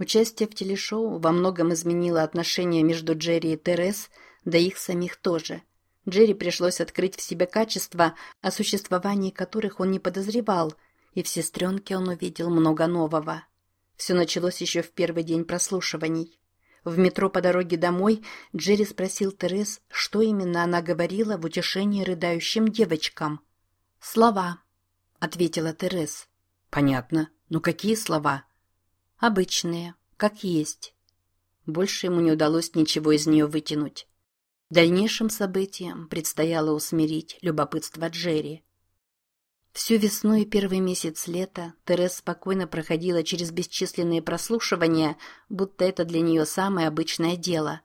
Участие в телешоу во многом изменило отношения между Джерри и Терес, да их самих тоже. Джерри пришлось открыть в себе качества, о существовании которых он не подозревал, и в сестренке он увидел много нового. Все началось еще в первый день прослушиваний. В метро по дороге домой Джерри спросил Терес, что именно она говорила в утешении рыдающим девочкам. «Слова», — ответила Терес. «Понятно. Но какие слова?» Обычные, как есть. Больше ему не удалось ничего из нее вытянуть. Дальнейшим событиям предстояло усмирить любопытство Джерри. Всю весну и первый месяц лета Терес спокойно проходила через бесчисленные прослушивания, будто это для нее самое обычное дело.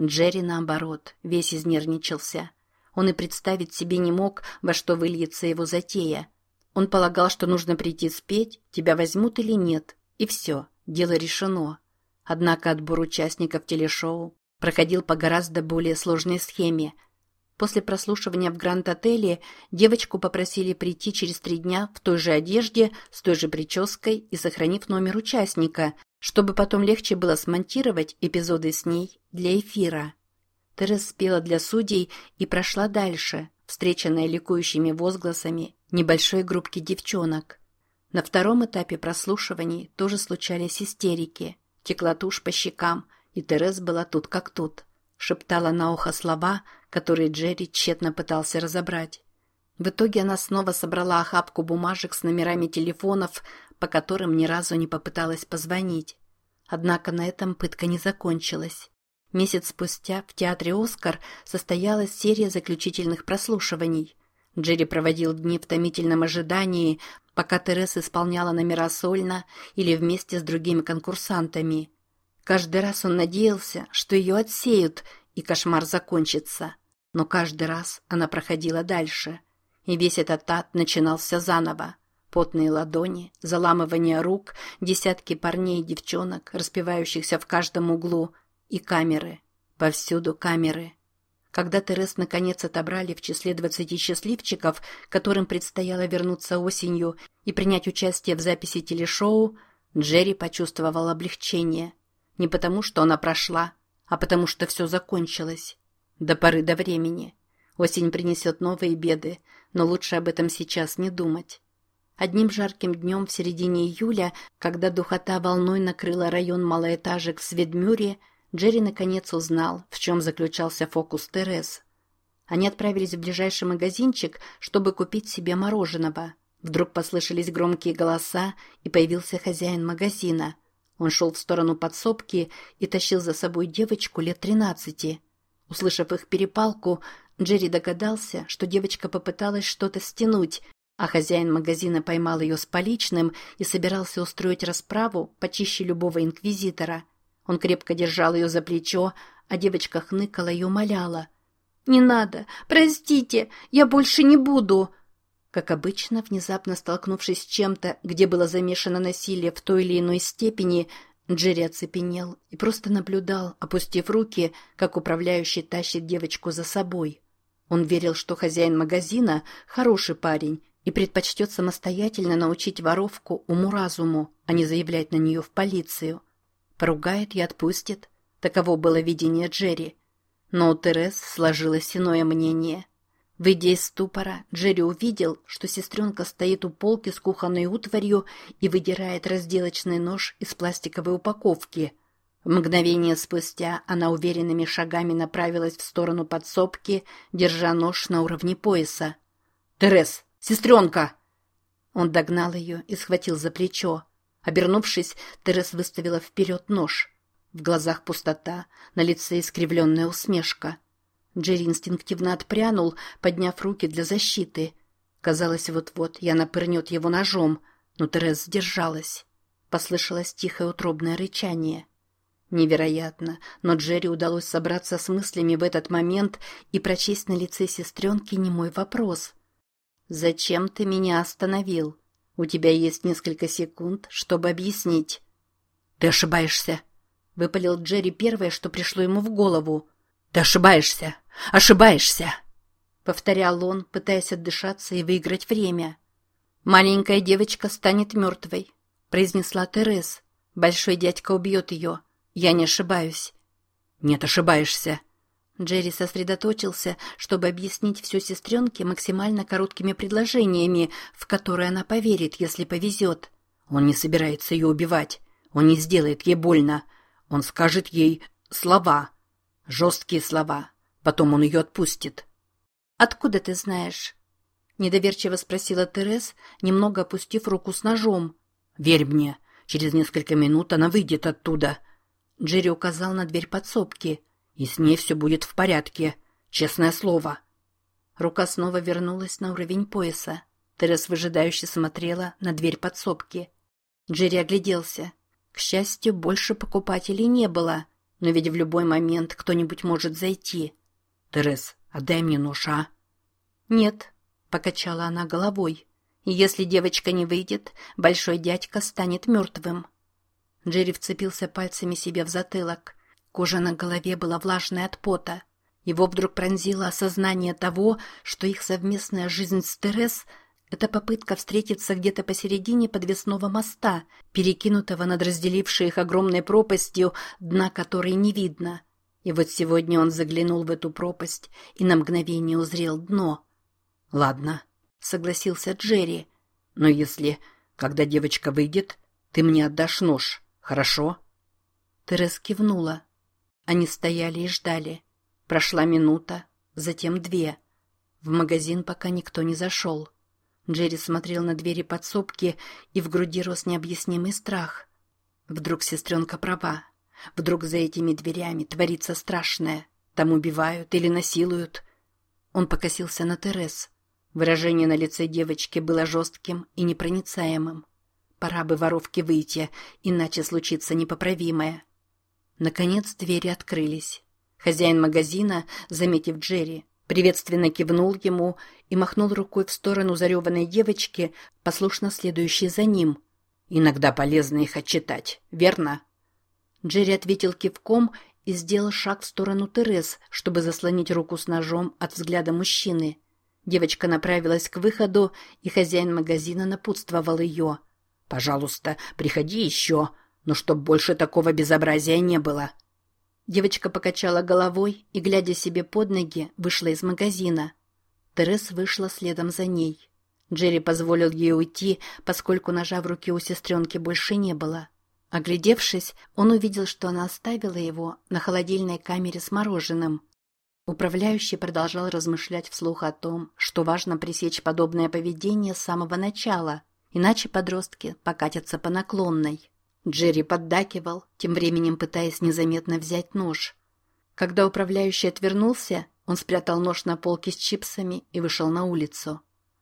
Джерри, наоборот, весь изнервничался. Он и представить себе не мог, во что выльется его затея. Он полагал, что нужно прийти спеть, тебя возьмут или нет, и все. Дело решено. Однако отбор участников телешоу проходил по гораздо более сложной схеме. После прослушивания в Гранд-отеле девочку попросили прийти через три дня в той же одежде, с той же прической и сохранив номер участника, чтобы потом легче было смонтировать эпизоды с ней для эфира. Терес спела для судей и прошла дальше, встреченная ликующими возгласами небольшой группки девчонок – на втором этапе прослушиваний тоже случались истерики. Текла тушь по щекам, и Терез была тут как тут. Шептала на ухо слова, которые Джерри тщетно пытался разобрать. В итоге она снова собрала охапку бумажек с номерами телефонов, по которым ни разу не попыталась позвонить. Однако на этом пытка не закончилась. Месяц спустя в театре «Оскар» состоялась серия заключительных прослушиваний. Джерри проводил дни в томительном ожидании, пока Терес исполняла номера сольно или вместе с другими конкурсантами. Каждый раз он надеялся, что ее отсеют, и кошмар закончится. Но каждый раз она проходила дальше, и весь этот ад начинался заново. Потные ладони, заламывание рук, десятки парней и девчонок, распевающихся в каждом углу, и камеры. Повсюду камеры. Когда Терес наконец отобрали в числе двадцати счастливчиков, которым предстояло вернуться осенью и принять участие в записи телешоу, Джерри почувствовал облегчение. Не потому, что она прошла, а потому, что все закончилось. До поры до времени. Осень принесет новые беды, но лучше об этом сейчас не думать. Одним жарким днем в середине июля, когда духота волной накрыла район малоэтажек в Сведмюре, Джерри наконец узнал, в чем заключался фокус Терез. Они отправились в ближайший магазинчик, чтобы купить себе мороженого. Вдруг послышались громкие голоса, и появился хозяин магазина. Он шел в сторону подсобки и тащил за собой девочку лет тринадцати. Услышав их перепалку, Джерри догадался, что девочка попыталась что-то стянуть, а хозяин магазина поймал ее с поличным и собирался устроить расправу почище любого инквизитора – он крепко держал ее за плечо, а девочка хныкала и умоляла. «Не надо! Простите! Я больше не буду!» Как обычно, внезапно столкнувшись с чем-то, где было замешано насилие в той или иной степени, Джерри оцепенел и просто наблюдал, опустив руки, как управляющий тащит девочку за собой. Он верил, что хозяин магазина – хороший парень и предпочтет самостоятельно научить воровку уму-разуму, а не заявлять на нее в полицию. Поругает и отпустит. Таково было видение Джерри. Но у Терес сложилось иное мнение. Выйдя из ступора, Джерри увидел, что сестренка стоит у полки с кухонной утварью и выдирает разделочный нож из пластиковой упаковки. Мгновение спустя она уверенными шагами направилась в сторону подсобки, держа нож на уровне пояса. «Терес! Сестренка!» Он догнал ее и схватил за плечо. Обернувшись, Терес выставила вперед нож. В глазах пустота, на лице искривленная усмешка. Джерри инстинктивно отпрянул, подняв руки для защиты. Казалось, вот-вот Яна пырнет его ножом, но Терес сдержалась. Послышалось тихое утробное рычание. Невероятно, но Джерри удалось собраться с мыслями в этот момент и прочесть на лице сестренки немой вопрос. «Зачем ты меня остановил?» У тебя есть несколько секунд, чтобы объяснить. Ты ошибаешься, выпалил Джерри первое, что пришло ему в голову. Ты ошибаешься, ошибаешься, повторял он, пытаясь отдышаться и выиграть время. Маленькая девочка станет мертвой, произнесла Терес. Большой дядька убьет ее. Я не ошибаюсь. Нет, ошибаешься. Джерри сосредоточился, чтобы объяснить все сестренке максимально короткими предложениями, в которые она поверит, если повезет. Он не собирается ее убивать. Он не сделает ей больно. Он скажет ей слова. Жесткие слова. Потом он ее отпустит. «Откуда ты знаешь?» Недоверчиво спросила Терес, немного опустив руку с ножом. «Верь мне, через несколько минут она выйдет оттуда». Джерри указал на дверь подсобки. «И с ней все будет в порядке. Честное слово». Рука снова вернулась на уровень пояса. Терес выжидающе смотрела на дверь подсобки. Джерри огляделся. К счастью, больше покупателей не было, но ведь в любой момент кто-нибудь может зайти. «Терес, отдай мне нож, а?» «Нет», — покачала она головой. «Если девочка не выйдет, большой дядька станет мертвым». Джерри вцепился пальцами себе в затылок. Кожа на голове была влажной от пота. Его вдруг пронзило осознание того, что их совместная жизнь с Терес — это попытка встретиться где-то посередине подвесного моста, перекинутого над разделившей их огромной пропастью, дна которой не видно. И вот сегодня он заглянул в эту пропасть и на мгновение узрел дно — «Ладно», — согласился Джерри. «Но если, когда девочка выйдет, ты мне отдашь нож, хорошо?» Терес кивнула. Они стояли и ждали. Прошла минута, затем две. В магазин пока никто не зашел. Джерри смотрел на двери подсобки, и в груди рос необъяснимый страх. Вдруг сестренка права. Вдруг за этими дверями творится страшное. Там убивают или насилуют. Он покосился на Терес. Выражение на лице девочки было жестким и непроницаемым. Пора бы воровке выйти, иначе случится непоправимое. Наконец двери открылись. Хозяин магазина, заметив Джерри, приветственно кивнул ему и махнул рукой в сторону зареванной девочки, послушно следующей за ним. «Иногда полезно их отчитать, верно?» Джерри ответил кивком и сделал шаг в сторону Терес, чтобы заслонить руку с ножом от взгляда мужчины. Девочка направилась к выходу, и хозяин магазина напутствовал ее. «Пожалуйста, приходи еще, но чтоб больше такого безобразия не было». Девочка покачала головой и, глядя себе под ноги, вышла из магазина. Терес вышла следом за ней. Джерри позволил ей уйти, поскольку ножа в руке у сестренки больше не было. Оглядевшись, он увидел, что она оставила его на холодильной камере с мороженым. Управляющий продолжал размышлять вслух о том, что важно пресечь подобное поведение с самого начала, иначе подростки покатятся по наклонной. Джерри поддакивал, тем временем пытаясь незаметно взять нож. Когда управляющий отвернулся, он спрятал нож на полке с чипсами и вышел на улицу.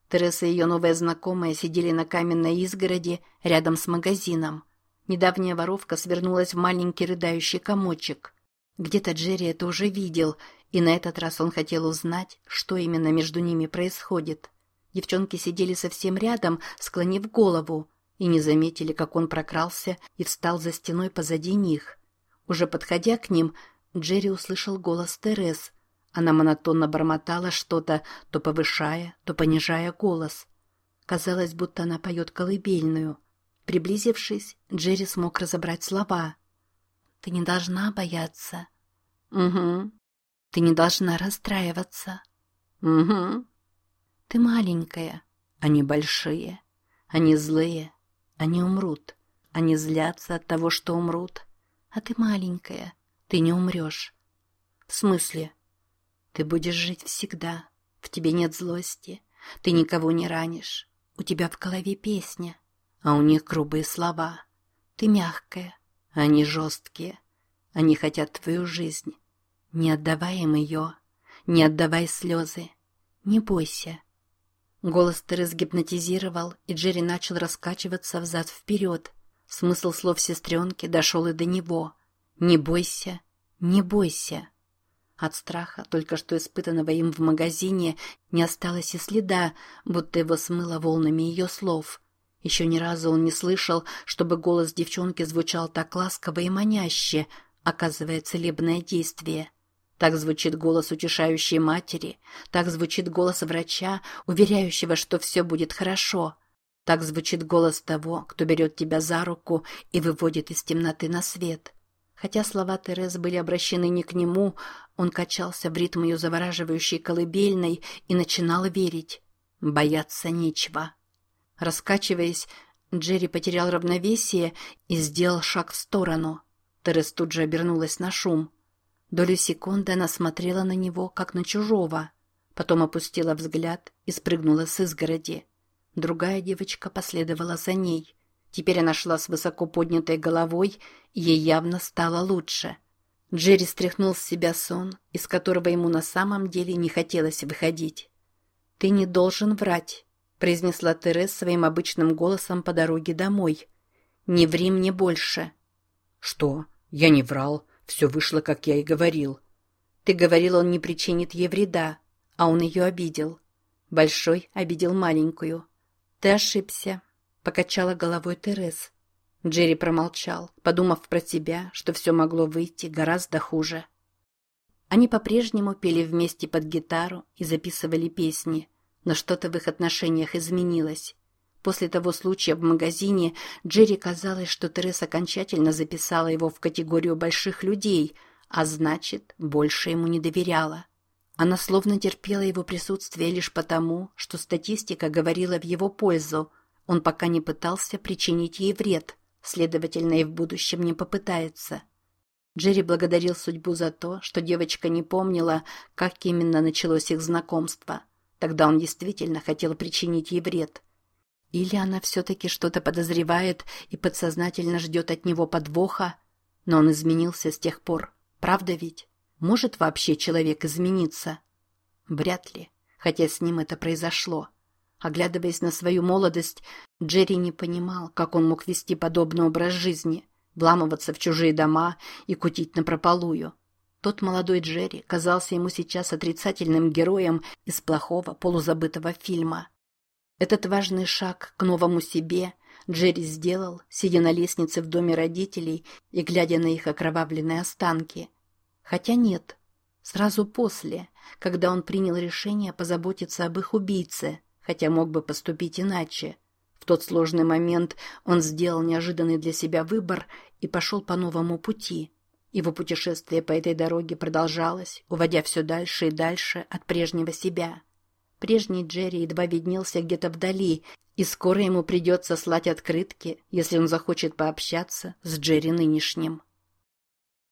Тереса и ее новая знакомая сидели на каменной изгороди рядом с магазином. Недавняя воровка свернулась в маленький рыдающий комочек. Где-то Джерри это уже видел, и на этот раз он хотел узнать, что именно между ними происходит. Девчонки сидели совсем рядом, склонив голову, и не заметили, как он прокрался и встал за стеной позади них. Уже подходя к ним, Джерри услышал голос Терес. Она монотонно бормотала что-то, то повышая, то понижая голос. Казалось, будто она поет колыбельную. Приблизившись, Джерри смог разобрать слова. «Ты не должна бояться». «Угу», ты не должна расстраиваться. Угу. Ты маленькая. Они большие. Они злые. Они умрут. Они злятся от того, что умрут. А ты маленькая. Ты не умрешь. В смысле? Ты будешь жить всегда. В тебе нет злости. Ты никого не ранишь. У тебя в голове песня, а у них грубые слова. Ты мягкая, они жесткие. Они хотят твою жизнь. Не отдавай им ее, не отдавай слезы, не бойся. Голос Терес гипнотизировал, и Джерри начал раскачиваться взад-вперед. Смысл слов сестренки дошел и до него. «Не бойся, не бойся». От страха, только что испытанного им в магазине, не осталось и следа, будто его смыло волнами ее слов. Еще ни разу он не слышал, чтобы голос девчонки звучал так ласково и маняще, оказывая целебное действие. Так звучит голос утешающей матери, так звучит голос врача, уверяющего, что все будет хорошо. Так звучит голос того, кто берет тебя за руку и выводит из темноты на свет. Хотя слова Терез были обращены не к нему, он качался в ритм ее завораживающей колыбельной и начинал верить. Бояться нечего. Раскачиваясь, Джерри потерял равновесие и сделал шаг в сторону. Терез тут же обернулась на шум. Долю секунды она смотрела на него, как на чужого. Потом опустила взгляд и спрыгнула с изгороди. Другая девочка последовала за ней. Теперь она шла с высоко поднятой головой, и ей явно стало лучше. Джерри стряхнул с себя сон, из которого ему на самом деле не хотелось выходить. «Ты не должен врать», — произнесла Терес своим обычным голосом по дороге домой. «Не ври мне больше». «Что? Я не врал. Все вышло, как я и говорил». «Ты говорил, он не причинит ей вреда, а он ее обидел. Большой обидел маленькую. «Ты ошибся», — покачала головой Терес. Джерри промолчал, подумав про себя, что все могло выйти гораздо хуже. Они по-прежнему пели вместе под гитару и записывали песни, но что-то в их отношениях изменилось. После того случая в магазине Джерри казалось, что Терес окончательно записала его в категорию больших людей, а значит, больше ему не доверяла. Она словно терпела его присутствие лишь потому, что статистика говорила в его пользу. Он пока не пытался причинить ей вред, следовательно, и в будущем не попытается. Джерри благодарил судьбу за то, что девочка не помнила, как именно началось их знакомство. Тогда он действительно хотел причинить ей вред. Или она все-таки что-то подозревает и подсознательно ждет от него подвоха, но он изменился с тех пор. Правда ведь? Может вообще человек измениться? Вряд ли, хотя с ним это произошло. Оглядываясь на свою молодость, Джерри не понимал, как он мог вести подобный образ жизни, вламываться в чужие дома и кутить напропалую. Тот молодой Джерри казался ему сейчас отрицательным героем из плохого полузабытого фильма. Этот важный шаг к новому себе Джерри сделал, сидя на лестнице в доме родителей и глядя на их окровавленные останки. Хотя нет, сразу после, когда он принял решение позаботиться об их убийце, хотя мог бы поступить иначе. В тот сложный момент он сделал неожиданный для себя выбор и пошел по новому пути. Его путешествие по этой дороге продолжалось, уводя все дальше и дальше от прежнего себя. Прежний Джерри едва виднелся где-то вдали, и скоро ему придется слать открытки, если он захочет пообщаться с Джерри нынешним.